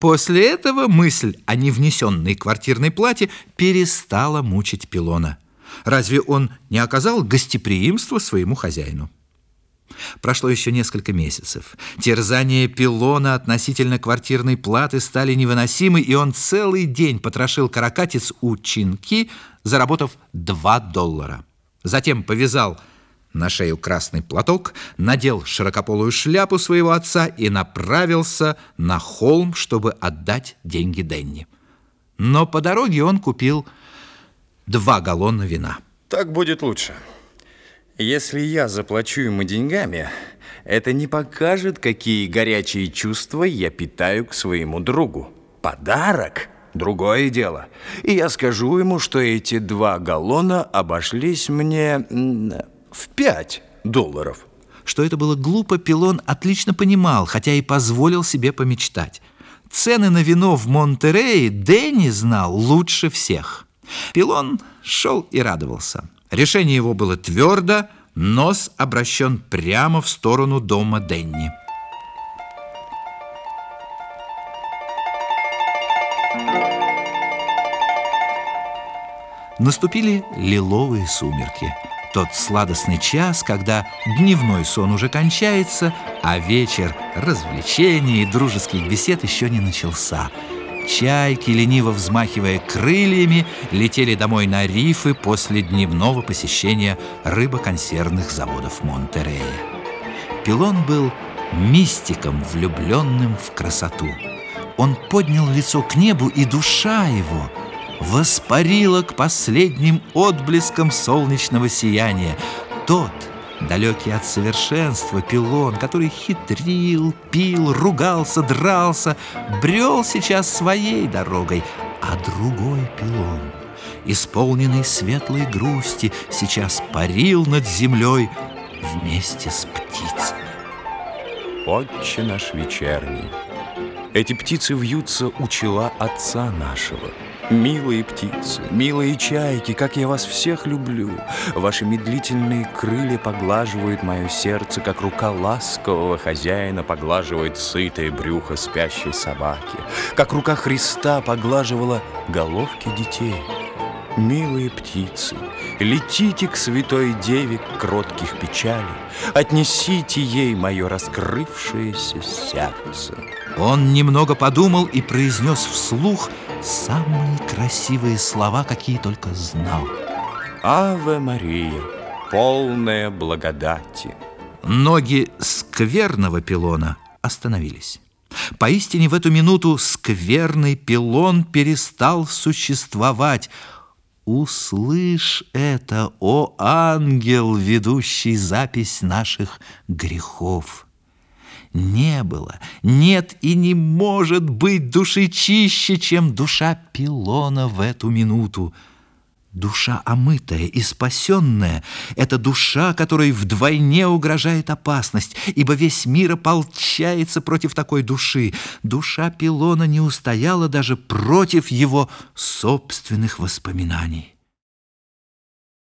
После этого мысль о невнесенной квартирной плате перестала мучить Пилона. Разве он не оказал гостеприимства своему хозяину? Прошло еще несколько месяцев. Терзания Пилона относительно квартирной платы стали невыносимы, и он целый день потрошил каракатиц у чинки, заработав 2 доллара. Затем повязал на шею красный платок, надел широкополую шляпу своего отца и направился на холм, чтобы отдать деньги Денни. Но по дороге он купил два галлона вина. Так будет лучше. Если я заплачу ему деньгами, это не покажет, какие горячие чувства я питаю к своему другу. Подарок – другое дело. И я скажу ему, что эти два галлона обошлись мне в 5 долларов. Что это было глупо, Пилон отлично понимал, хотя и позволил себе помечтать. Цены на вино в Монтерее Дэнни знал лучше всех. Пилон шел и радовался. Решение его было твердо, нос обращен прямо в сторону дома Дэнни. Наступили лиловые сумерки – тот сладостный час, когда дневной сон уже кончается, а вечер развлечений и дружеских бесед еще не начался. Чайки, лениво взмахивая крыльями, летели домой на рифы после дневного посещения рыбоконсервных заводов Монтерея. Пилон был мистиком, влюбленным в красоту. Он поднял лицо к небу, и душа его – воспарила к последним отблескам солнечного сияния. Тот, далекий от совершенства пилон, который хитрил, пил, ругался, дрался, брел сейчас своей дорогой, а другой пилон, исполненный светлой грусти, сейчас парил над землей вместе с птицами. Отче наш вечерний, эти птицы вьются у чела отца нашего — Милые птицы, милые чайки, как я вас всех люблю. Ваши медлительные крылья поглаживают мое сердце, как рука ласкового хозяина поглаживает сытое брюхо спящей собаки, как рука Христа поглаживала головки детей. Милые птицы, летите к святой деве кротких печалей, отнесите ей мое раскрывшееся сердце. Он немного подумал и произнес вслух – самые красивые слова, какие только знал. Аве Мария, полная благодати. Ноги скверного пилона остановились. Поистине в эту минуту скверный пилон перестал существовать. Услышь это, о ангел, ведущий запись наших грехов! не было, нет и не может быть души чище, чем душа Пилона в эту минуту. Душа омытая и спасенная — это душа, которой вдвойне угрожает опасность, ибо весь мир ополчается против такой души. Душа Пилона не устояла даже против его собственных воспоминаний.